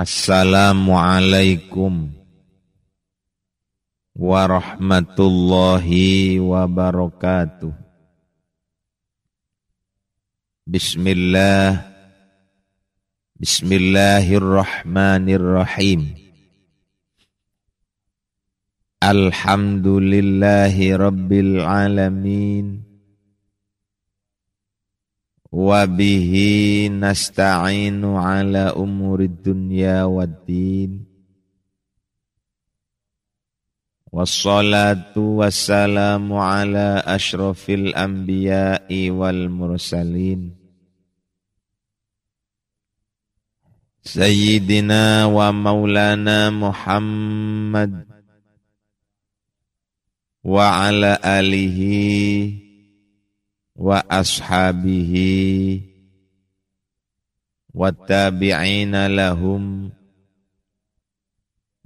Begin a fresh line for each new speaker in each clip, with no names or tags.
Assalamualaikum warahmatullahi wabarakatuh. Bismillah Bismillahirrahmanirrahim. Alhamdulillahi rabbil alamin. وبه نستعين على أمور الدنيا والدين. والصلاة والسلام على أشرف الأنبياء والمرسلين. سيدنا ومولانا محمد وعلى آله wa ala alihi wa ashabihi wa tabi'ina lahum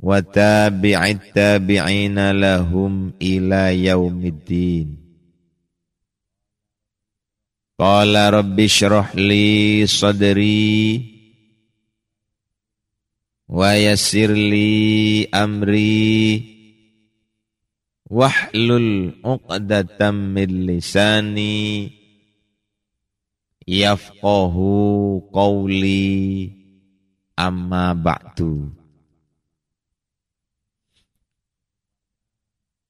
wa tabi'it tabi'ina lahum ila yaumiddin Qala rabbi syrah wahlul uqdatam min lisani yafqahu qawli. Amma ba'du.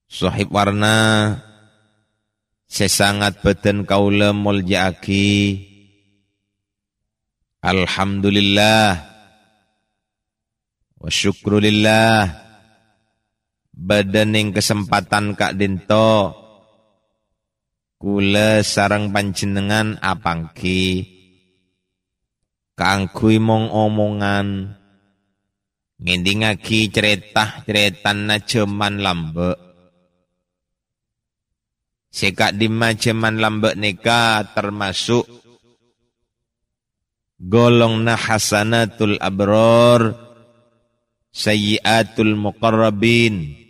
Sahib warna sesangat beten kaula muljaaki Alhamdulillah. Wa syukrulillah badening kesempatan Kak Dinto. Kula sarang panjenengan apangki kangkui mong omongan. Ngendingaki ceritah-ceritan najeman lambe Sekak di majeman lambe nika termasuk golong na hasanatul abror sayyiatul muqarrabin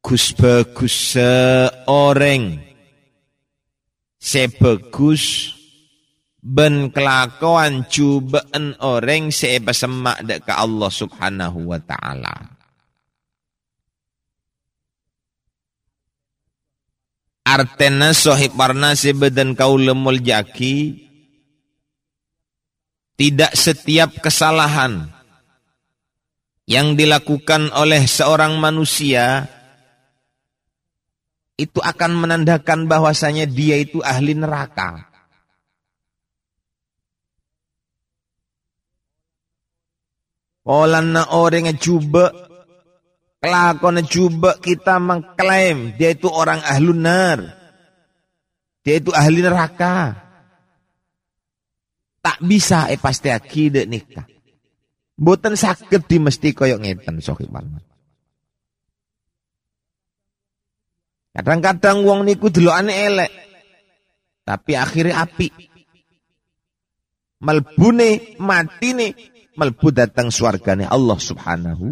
bagus-bagus seorang sebagus ben kelakuan cubaan orang seba semak ke Allah subhanahu wa ta'ala. Artena sohib warna sebedan kau lemul jaki tidak setiap kesalahan yang dilakukan oleh seorang manusia itu akan menandakan bahwasanya dia itu ahli neraka. Olana orang yang coba kelakuan coba kita mengklaim dia itu orang ahli nar. Dia itu ahli neraka. Tak bisa eh pasti akidah nikah. Boten sakit di mesti koyok ngeten sohiban. Kadang-kadang wong niku delokane elek. Tapi akhirnya api. Melbune nih melbu datang swargane Allah Subhanahu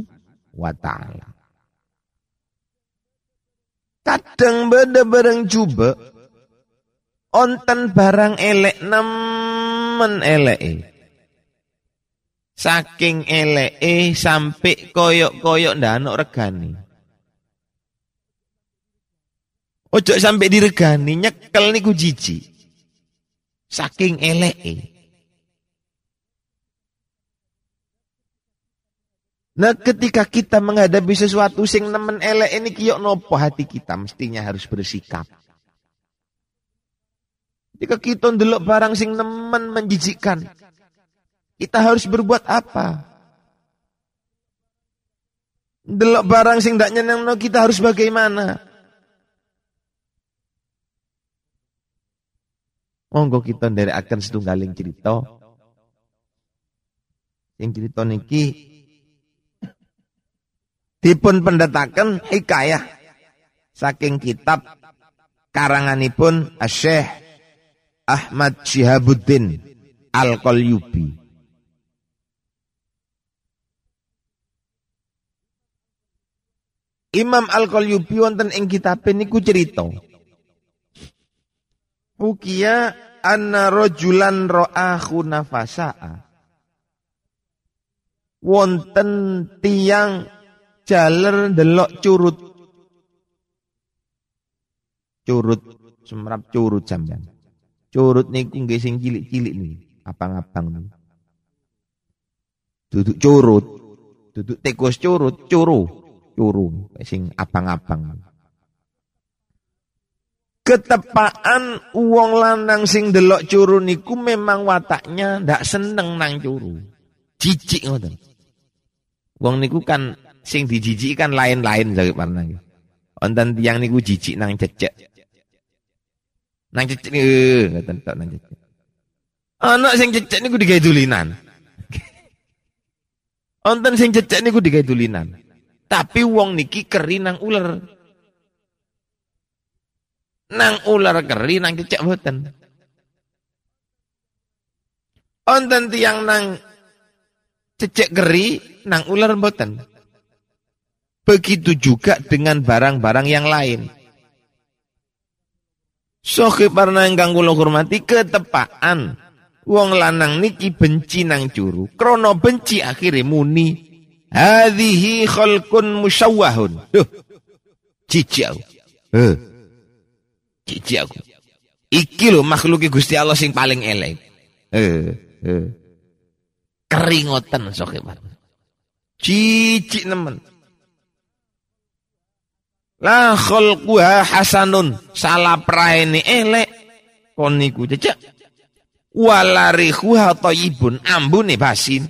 wa taala. Kadang beda bareng coba onten barang elek nemen elek. Saking elek sampai koyok-koyok ndak regani. Ojo sampai diregani nyekel niku jiji. Saking eleke. Nah ketika kita menghadapi sesuatu sing nemen elek ini kiyok nopo hati kita mestinya harus bersikap. Jika kita ndelok barang sing nemen menjijikkan, kita harus berbuat apa? Ndelok barang sing ndak nyenengno kita harus bagaimana? Monggo kita dari akan setunggaling cerita. Yang cerita niki dipun pendetaken hikayah saking kitab karanganipun Syekh Ahmad Syihabuddin Al-Qalyubi. Imam Al-Qalyubi wonten ing kitab niku cerita Ukia anna rojulan ro'ahu nafasa'a. wonten tiang jaler delok curut. Curut semrap curut sampean. Curut niku nggih sing cilik-cilik nih, abang-abang nih. Duduk curut, duduk tikus curut, curu, curu sing abang-abang. Ketepaan uang lanang sing delok curu niku memang wataknya ndak seneng nang curu. Jijik ngoten. Wong niku kan sing dijijik kan lain-lain jare warna. Wonten tiyang niku jijik nang cecek. Nang cecek niku ngoten tok nang cecek. Anak sing cecek niku digawe dulinan. Wonten sing cecek niku digawe dulinan. Tapi wong niki keri nang ular nang ular keri nang cecek boten. Onten tiang nang cecek keri nang ular boten. Begitu juga dengan barang-barang yang lain. Soke parna ingkang kula hormati ketepaan wong lanang niki benci nang curu krono benci akhirnya muni hadhihi khalqun musyawwahun duh cicau eh Cici aku. Iki lho makhluk Gusti Allah sing paling elek. Eh, eh. Keringoten soke. Cici nemen. La khalquha hasanun. Salah praene elek. Kon niku cecek. Walarihuha thayyibun. Ambune basin.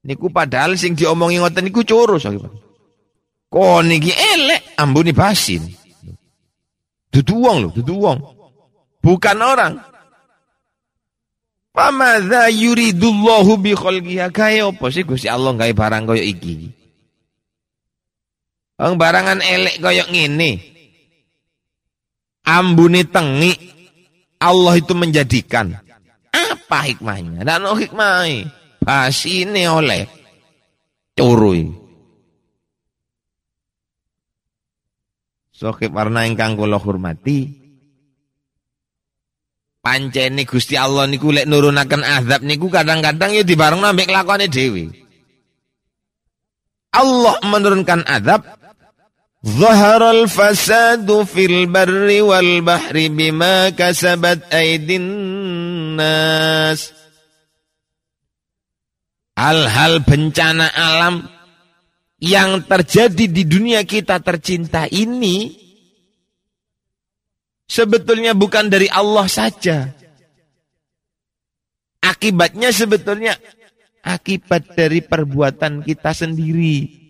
Niku padahal sing diomongi ngoten niku coro soke Pak. Kon niki elek ambune basin. Dudu wong loh, dudu wong. Bukan orang. Pamadha yuridullahu bi khalqiha kaya apa sih Gusti Allah gawe barang kaya iki. Wong barangan elek kaya ngene. Ambune tengi Allah itu menjadikan. Apa hikmahnya? Dan no hikmahnya. Basine oleh curui. Sokip warna ingkang kula hormati. Pancene Gusti Allah niku lek nurunaken azab niku kadang-kadang ya dibareng ambek lakone dewi. Allah menurunkan azab Zaharal fasadu fil barri wal bahri bima kasabat aidin nas. Hal-hal bencana alam yang terjadi di dunia kita tercinta ini sebetulnya bukan dari Allah saja. Akibatnya sebetulnya akibat dari perbuatan kita sendiri.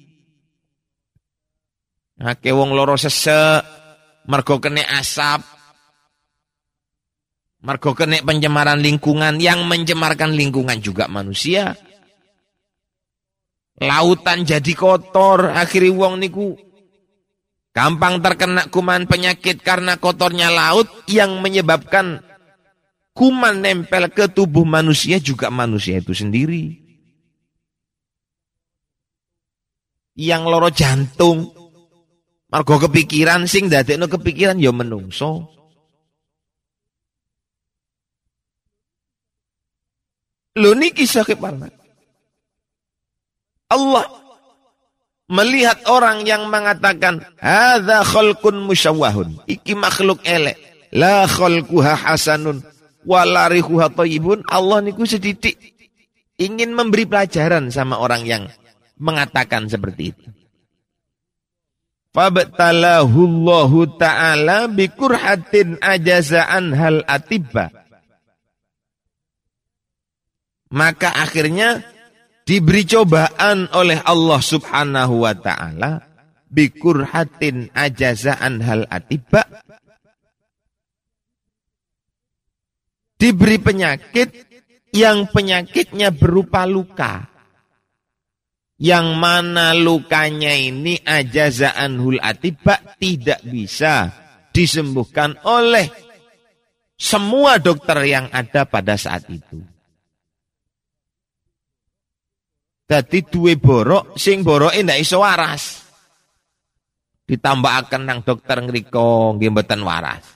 Ake wong loro sesek, mergo kene asap, mergo kene pencemaran lingkungan yang mencemarkan lingkungan juga manusia lautan jadi kotor, akhirnya wong niku gampang terkena kuman penyakit karena kotornya laut yang menyebabkan kuman nempel ke tubuh manusia juga manusia itu sendiri. Yang loro jantung, margo kepikiran sing dadekno kepikiran ya menungso. Lho niki sakit parna. Allah melihat orang yang mengatakan hadza khalqun musyawwahun. Iki makhluk elek. La khalquha hasanun walarihuha thayyibun Allah niku sedidik ingin memberi pelajaran sama orang yang mengatakan seperti itu. Fabtalahu Allah Ta'ala bikurhatin ajazaan hal atibba. Maka akhirnya diberi cobaan oleh Allah Subhanahu wa taala. Bikurhatin ajazaan hal atiba. Diberi penyakit yang penyakitnya berupa luka. Yang mana lukanya ini ajazaan hul atiba tidak bisa disembuhkan oleh semua dokter yang ada pada saat itu. Dadi duwe borok sing boroke ndak iso waras. Ditambahaken nang dokter ngriko nggih mboten waras.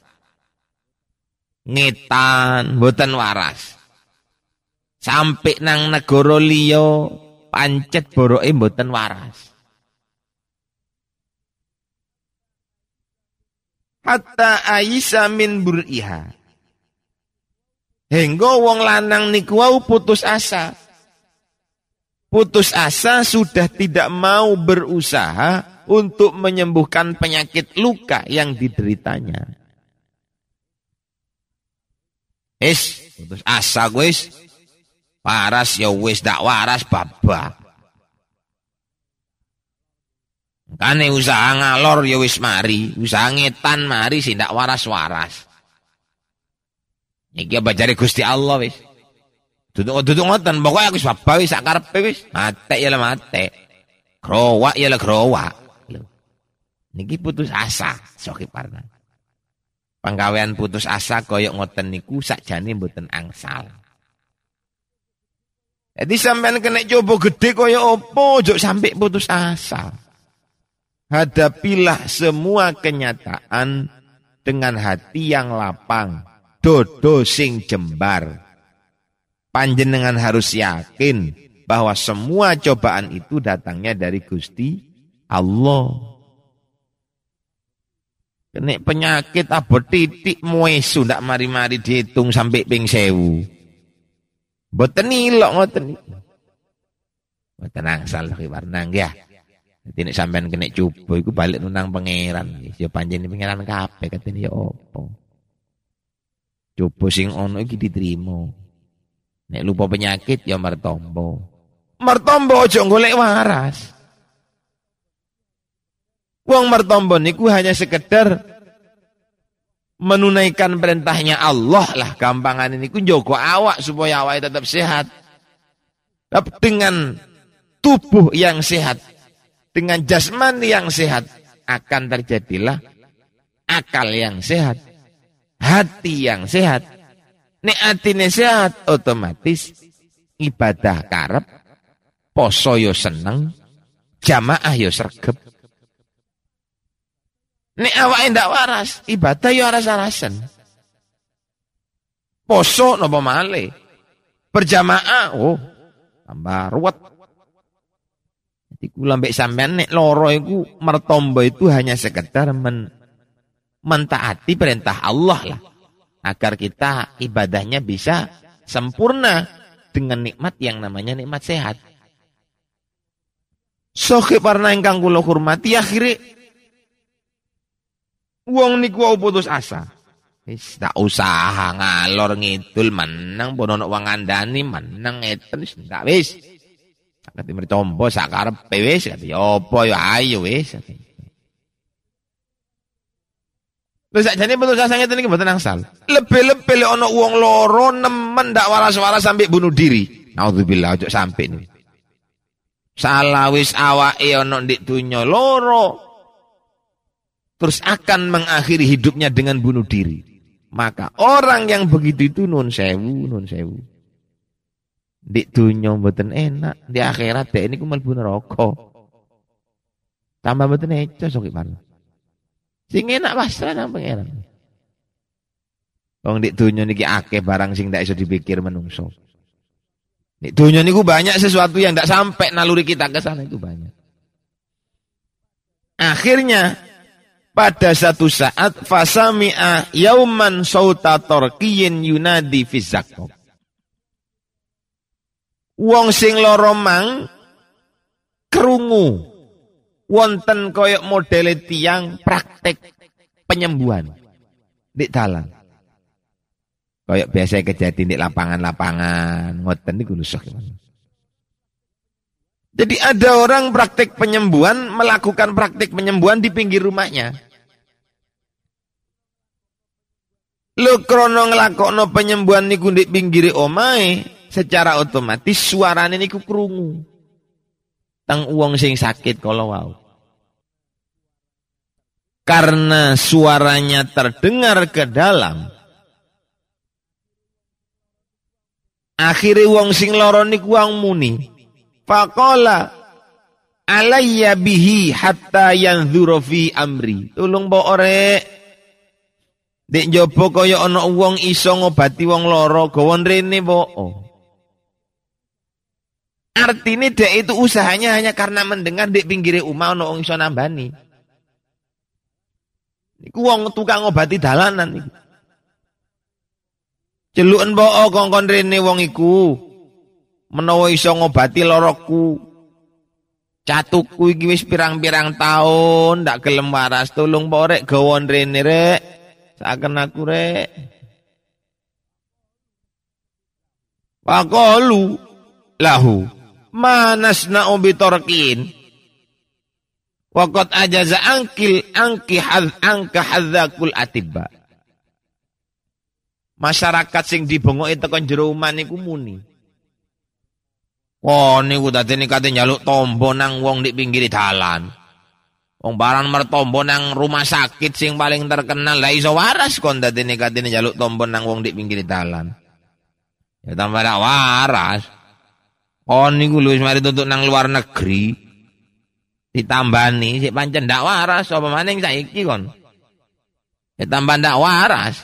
Ngetan mboten waras. Sampai nang negara liya pancet boroke mboten waras. Hatta aisa min bur'iha. Hingga wong lanang niku wau putus asa. Putus asa sudah tidak mau berusaha untuk menyembuhkan penyakit luka yang dideritanya. Es, putus asa guys. Waras ya wis dak waras babak. Kane usaha ngalor ya wis mari, usaha ngetan mari sih ndak waras-waras. Iki bajare Gusti Allah wis. Ngoten, pokoke aku babak wis sak karepe wis. Mate ya lah mate. Krowak ya lah krowak. Niki putus asa, Soki Parna. Penggawean putus asa koyok ngoten niku sakjane mboten angsal. Jadi sampean kena coba gede kaya opo, ojo sampai putus asa. Hadapilah semua kenyataan dengan hati yang lapang, dodo sing jembar. Panjenengan harus yakin bahwa semua cobaan itu datangnya dari Gusti Allah. Kena penyakit abot titik muesu ndak mari-mari dihitung sampai ping sewu. Boten ilok ngoten niku. Boten angsal warnang ya. Dadi nek sampean kena coba iku balik nunang pangeran. Ya panjenengan pangeran kabeh katene ya apa. Coba sing ono iki diterima. Nek lupa penyakit ya martombo. Martombo aja golek waras. Wong martombo niku hanya sekedar menunaikan perintahnya Allah lah gampangan ini kun jogo awak supaya awak tetap sehat. Tapi dengan tubuh yang sehat, dengan jasmani yang sehat akan terjadilah akal yang sehat, hati yang sehat. Nek atine sehat otomatis ibadah karep, poso yo seneng, jamaah yo sergep. Nek awake ndak waras, ibadah ya aras-arasen. Poso napa male? Berjamaah, oh, tambah ruwet. Jadi kula mbek sampean nek loro iku mertombo itu hanya sekedar men mentaati perintah Allah lah. Agar kita ibadahnya bisa sempurna dengan nikmat yang namanya nikmat sehat. Soke parna ingkang kula hormati akhirnya Wong niku wau putus asa. Wis tak usaha ngalor ngidul menang bono ono wong ngandani menang ngeten wis ndak wis. Kati mri tombo sak karepe wis kati apa ya ayo wis. Lha sakjane putus asa ngeten iki mboten angsal. Lebih-lebih le ono wong loro nemen ndak waras-waras sampai bunuh diri. Nauzubillah ojo nih. Salah wis awake ono ndik dunya loro terus akan mengakhiri hidupnya dengan bunuh diri. Maka orang yang begitu itu nun sewu, nun sewu. Di dunia mboten enak, di akhirat dek ini kumal bunuh rokok. Tambah mboten eco sok mana. Sing enak pasrah nang pangeran. Wong di dunia niki akeh barang sing ndak iso dipikir menungso. Di dunia niku banyak sesuatu yang ndak sampai naluri kita ke sana itu banyak. Akhirnya pada satu saat fasami'a yauman sauta torkiyin yunadi fizakok. Wong sing loro mang krungu wonten koyok model tiang praktek penyembuhan di dalam. Koyok biasa kejadian di lapangan-lapangan ngoten niku lusuk. Jadi ada orang praktek penyembuhan melakukan praktek penyembuhan di pinggir rumahnya. Lo krono ngelakokno penyembuhan niku di pinggir omai, secara otomatis suarane niku krungu. Tang uang sing sakit kalau wow. Karena suaranya terdengar ke dalam. Akhirnya uang sing loro niku wong muni. Faqala alayya bihi hatta yanzuru fi amri. Tulung mbok ore Dek njaba kaya ana wong iso ngobati wong lara gawon rene mbok. Artinya dia itu usahanya hanya karena mendengar di pinggir umah ono wong iso nambani. Iku wong tukang ngobati dalanan iku. Celuken mbok kongkon rene wong iku. Menawa iso ngobati loroku. Catuku iki wis pirang-pirang tahun ndak gelem waras. Tolong mbok rek gawon rene rek. Saken aku rek. Waqalu lahu manasna bitarkin Waqat ajaza angkil angki haz angka hadzakul atibba. Masyarakat sing dibongoki tekan jero omah niku muni. Oh niku dadene kate njaluk tombo nang wong di pinggir dalan. Wong barang mertombo nang rumah sakit sing paling terkenal lah iso waras kon dadene kate njaluk tombo nang wong di pinggir dalan. Ya tambah waras. Oh niku lho mari tutuk nang luar negeri. Ditambani sik pancen ndak waras apa maning saiki kon. Ya tambah ndak waras.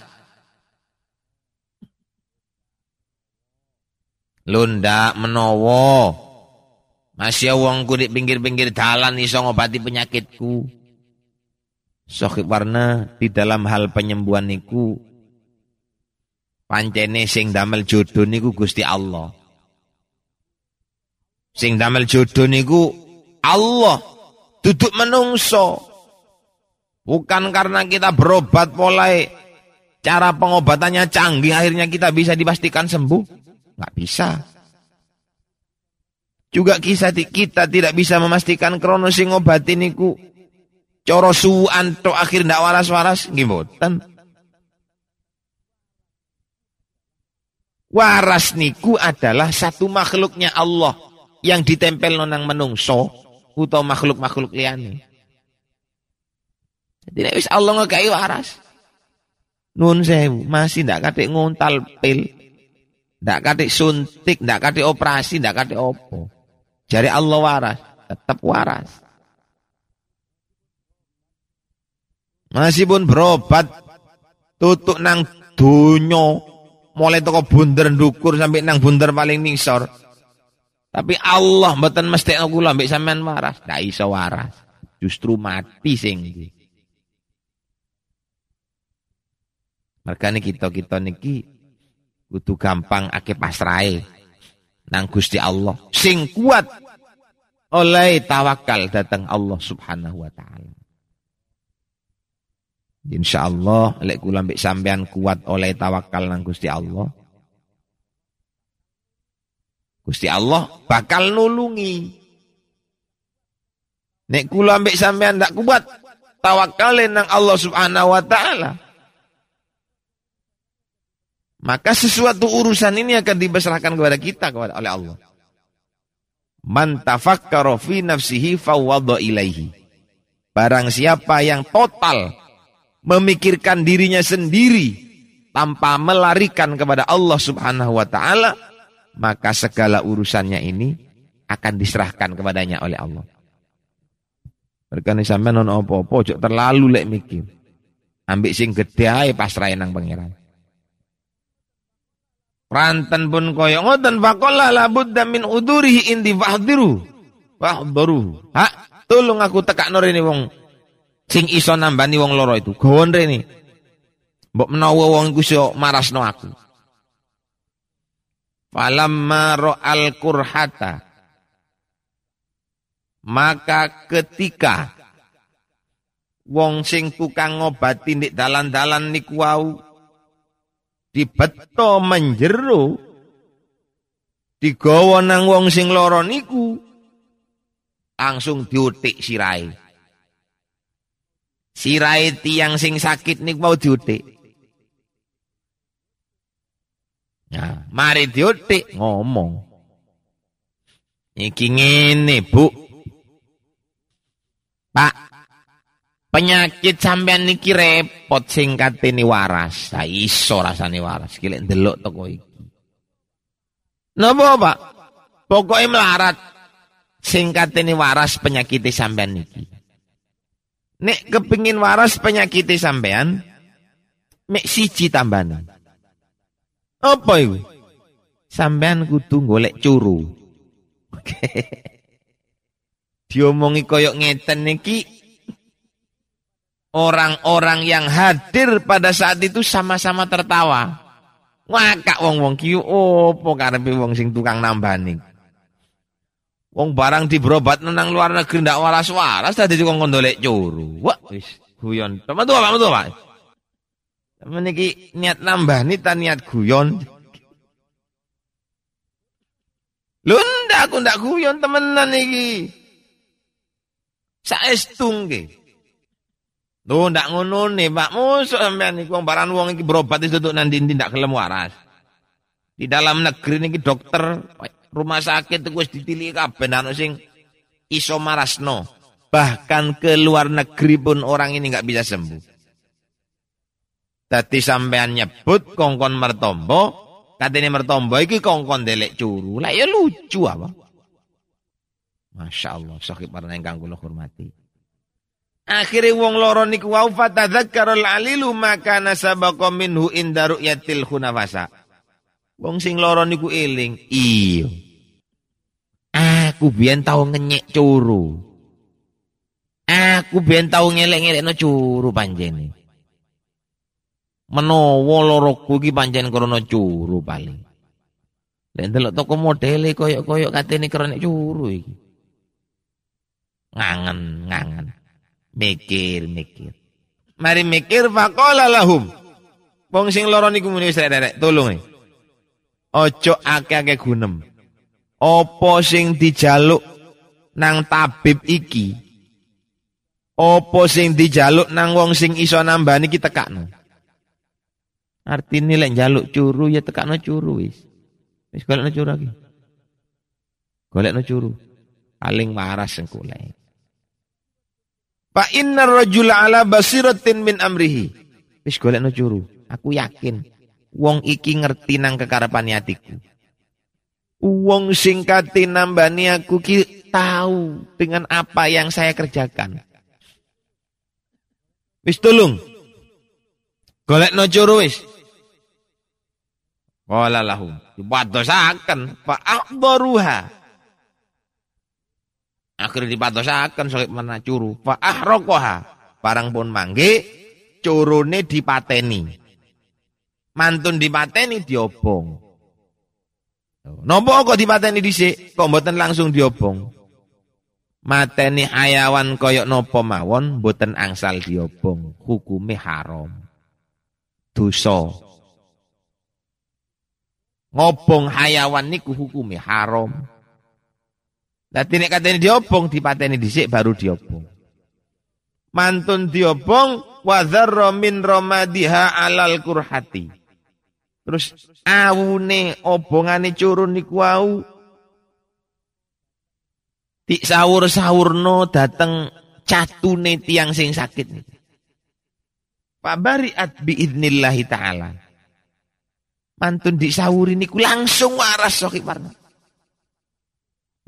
Lunda menowo. Masih wongku di pinggir-pinggir dalan iso ngobati penyakitku. Sohib warna di dalam hal penyembuhan niku pancene sing damel jodoh niku Gusti Allah. Sing damel jodoh niku Allah, duduk menungso. Bukan karena kita berobat mulai cara pengobatannya canggih akhirnya kita bisa dipastikan sembuh. Nggak bisa. Juga kisah kita tidak bisa memastikan krono sing ngobati niku coro suan to akhir ndak waras-waras gimboten. Waras niku adalah satu makhluknya Allah yang ditempel nonang menungso utawa makhluk-makhluk liane. Jadi wis Allah ngekai waras. Nun sewu masih ndak katik nguntal pil. Ndak katik suntik, ndak katik operasi, ndak katik opo. Jari Allah waras, tetap waras. Masih pun berobat tutuk nang dunyo mulai toko bunder dukur sampai nang bunder paling nisor tapi Allah mboten mesti kula mbek sampean waras, ndak iso waras. Justru mati sing Mergane kita-kita niki kudu gampang ake pasrahe nang Gusti Allah. Sing kuat oleh tawakal datang Allah Subhanahu wa taala. Insyaallah lek kula mbek sampean kuat oleh tawakal nang Gusti Allah, Gusti Allah bakal nulungi. Nek kula ambek sampean ndak kuat, tawakalin nang Allah Subhanahu wa taala. Maka sesuatu urusan ini akan dibesarkan kepada kita kepada oleh Allah. Man tafakkara fi nafsihi fawwadha ilaihi. Barang siapa yang total memikirkan dirinya sendiri tanpa melarikan kepada Allah Subhanahu wa taala, maka segala urusannya ini akan diserahkan kepadanya oleh Allah. Berkani sampai non opo-opo, ojo terlalu lek mikir. Ambil sing gede ae pasrahe nang pangeran. Ranten pun koyo ngoten faqala la budda min udurihi indi fahdiru. Fahduru. Ha, tolong aku tekak ini wong sing iso nambani wong loro itu. Gawon rene. Mbok menawa wong iku iso marasno aku. Falamma ro'al kurhata. Maka ketika wong sing tukang ngobati di dalan-dalan niku wau dibeto menjeru digawa nang wong sing lara niku langsung diutik sirai. Sirai tiang sing sakit niku mau diutik. Nah, mari diutik ngomong. Iki ngene, Bu. Pak, penyakit sampean niki repot singkat ini waras. Sa iso rasane waras. Kile ndelok toko iki. Napa, Pak? Pokoknya melarat. Singkat ini waras penyakit sampean niki. Nek kepingin waras penyakit sampean, mek siji tambahan. Apa itu? Sampean kudu golek curu. Diomongi koyok ngeten niki orang-orang yang hadir pada saat itu sama-sama tertawa. Ngakak wong-wong ki opo karepe wong sing tukang nambani. Wong barang berobat nang luar negeri ndak waras-waras tadi kok ngondolek curu. Wah, wis guyon. Teman tuh Pak, tuh Pak. Temen iki niat nambani ta niat guyon. Lho ndak aku ndak guyon temenan iki. Saestung nggih. Tuh ndak ngono nih Pak. Musuh sampean niku wong baran wong iki berobat itu tuh nanti ndak kelem waras. Di dalam negeri niki dokter rumah sakit itu wis ditili kabeh anu sing iso. Bahkan ke luar negeri pun orang ini nggak bisa sembuh. Tadi sampean nyebut kongkon mertombo, katanya mertombo iki kongkon delek curu. Lah ya lucu apa? Masya Allah, sakit parah yang kula hormati. Akhirnya wong loro niku wau fatadzakkarul alilu maka nasabaqa minhu inda ru'yatil khunafasa. Wong sing loro niku eling, iya. Aku biyen tau ngenyek curu. Aku biyen tau ngelek-ngelekno curu panjene. Menawa loroku iki pancen krana curu paling. Lek ndelok toko modele koyok-koyok katene krana curu iki. Ngangen, ngangen. Mikir, mikir. Mari mikir faqala lahum. Wong sing lara niku muni tolong nih. Ojo akeh-akeh gunem. Apa sing dijaluk nang tabib iki? Apa sing dijaluk nang wong sing iso nambani kita tekakno. Artine lek njaluk curu ya tekakno curu wis. Wis golekno curu lagi. Golekno curu. Paling waras sengkulek. Fa inna rajula ala basiratin min amrihi. Wis golekno curu. Aku yakin wong iki ngerti nang kekarepan atiku. Wong sing kate nambani aku ki tahu dengan apa yang saya kerjakan. Wis tulung. Golekno curu wis. Qala lahum. Dipadosaken fa akhbaruha. Akhirnya dipatosaken sohib mana curu. Fa ahrokoha. Barang pun mangge. Curune dipateni. Mantun dipateni diobong. Nopo kok dipateni dhisik? Kok mboten langsung diobong? Mateni hayawan koyok nopo mawon mboten angsal diobong. Hukume haram. Dosa. Ngobong hayawan niku hukume haram. Dadi nek katene diobong dipateni dhisik baru diobong. Mantun diobong wa dzarra min ramadiha alal kurhati. Terus awune obongane curun niku wau Tik sahur-sahurno dateng catune tiang sing sakit. Pak bariat biidnillahi ta'ala. Mantun disawuri niku langsung waras soki parna.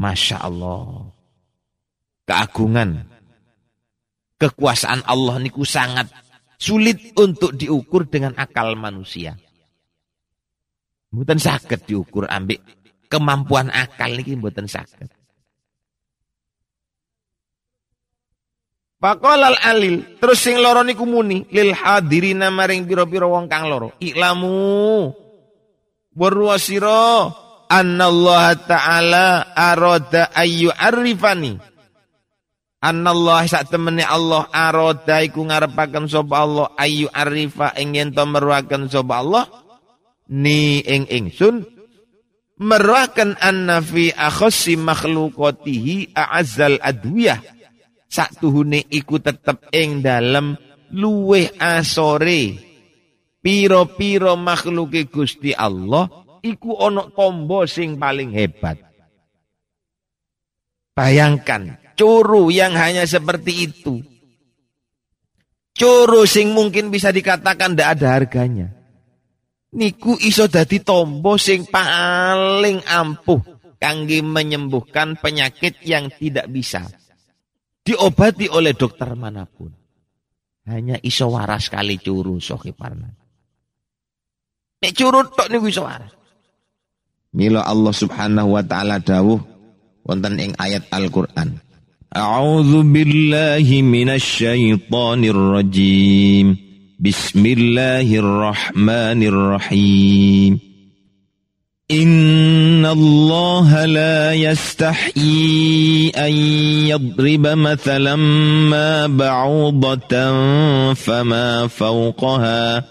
Masya Allah. Keagungan. Kekuasaan Allah niku sangat sulit untuk diukur dengan akal manusia. Mboten sakit diukur ambek kemampuan akal niki mboten sakit. Pakolal alil terus sing loro niku muni lil hadirina maring pira-pira wong kang loro. Iklamu berwasiro Allah ta'ala aroda ayu arifani. Allah sak temene Allah aroda iku ngarepaken sapa Allah ayu arifa ingin to meruaken sapa Allah ni ing ingsun. Meruaken anna fi akhassi makhluqatihi a'azzal adwiyah. Sak tuhune iku tetep ing dalem luweh asore piro-piro makhluke Gusti Allah iku ono tombo sing paling hebat. Bayangkan, curu yang hanya seperti itu. Curu sing mungkin bisa dikatakan tidak ada harganya. Niku iso dadi tombo sing paling ampuh kangge menyembuhkan penyakit yang tidak bisa diobati oleh dokter mana pun. Hanya iso waras kali curu sohiparna. Nek curut tok niku iso waras.
Mila Allah Subhanahu wa taala dawuh
wonten ing ayat Al-Qur'an. A'udzu billahi minasyaitonir rajim. Bismillahirrahmanirrahim. إن الله لا يستحيي أن يضرب مثلا ما بعوضة فما فوقها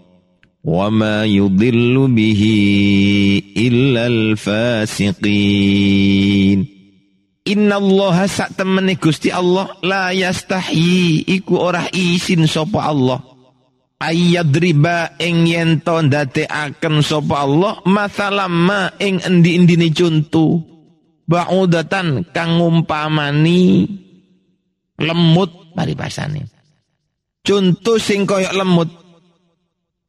وما يضل به إلا الفاسقين Inna Allah sak temene Gusti Allah la yastahi iku ora isin sapa Allah ayyadriba ing yen to ndadekaken sapa Allah masalamma ing endi-endine conto ba'udatan kang ngumpamani lemut paribasane contoh sing koyok lemut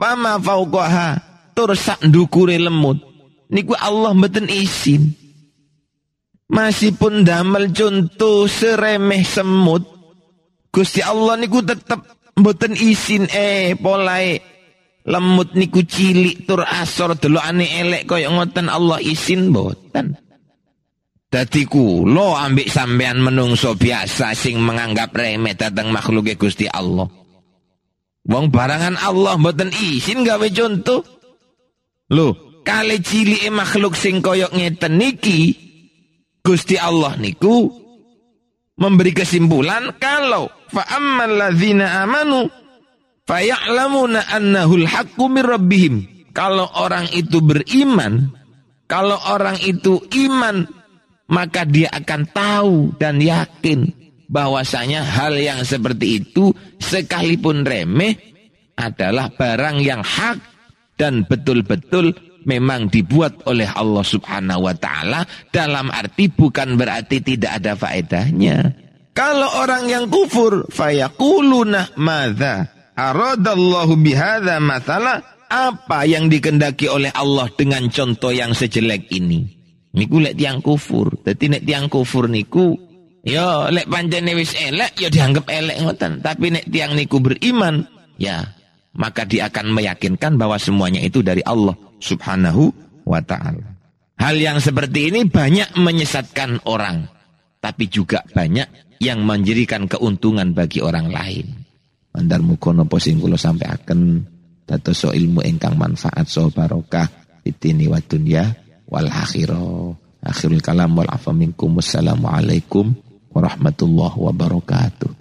Pama fauqaha tur sak ndukure lemut. Niku Allah mboten izin. Masih pun damel contoh seremeh semut. Gusti Allah niku tetep mboten izin eh polae lemut niku cilik tur asor delokane elek kaya ngoten Allah izin mboten. Dadi kula ambek sampean menungso biasa sing menganggap remeh datang makhluk Gusti Allah. Wong barangan Allah mboten izin gawe contoh. Loh, kali cilike makhluk sing koyok ngeten niki Gusti Allah niku memberi kesimpulan kalau fa ammal ladzina amanu faya'lamuna annahu al-haqqu min rabbihim. Kalau orang itu beriman, kalau orang itu iman, maka dia akan tahu dan yakin bahwasanya hal yang seperti itu sekalipun remeh adalah barang yang hak dan betul-betul memang dibuat oleh Allah Subhanahu wa taala dalam arti bukan berarti tidak ada faedahnya. Kalau orang yang kufur fayaquluna madza aradallahu bihadza mathala apa yang dikendaki oleh Allah dengan contoh yang sejelek ini. Niku lek tiang kufur. Dadi nek tiang kufur niku Yo, lek pancene wis elek, yo dianggap elek ngoten. Tapi nek tiang niku beriman, ya, maka dia akan meyakinkan bahwa semuanya itu dari Allah Subhanahu wa taala. Hal yang seperti ini banyak menyesatkan orang, tapi juga banyak yang menjadikan keuntungan bagi orang lain. Mandar mukono posing kula sampai akan so ilmu engkang manfaat so barokah fitini wa dunya wal akhirah. Akhirul kalam wal afa minkum. Wassalamualaikum warahmatullahi wabarakatuh.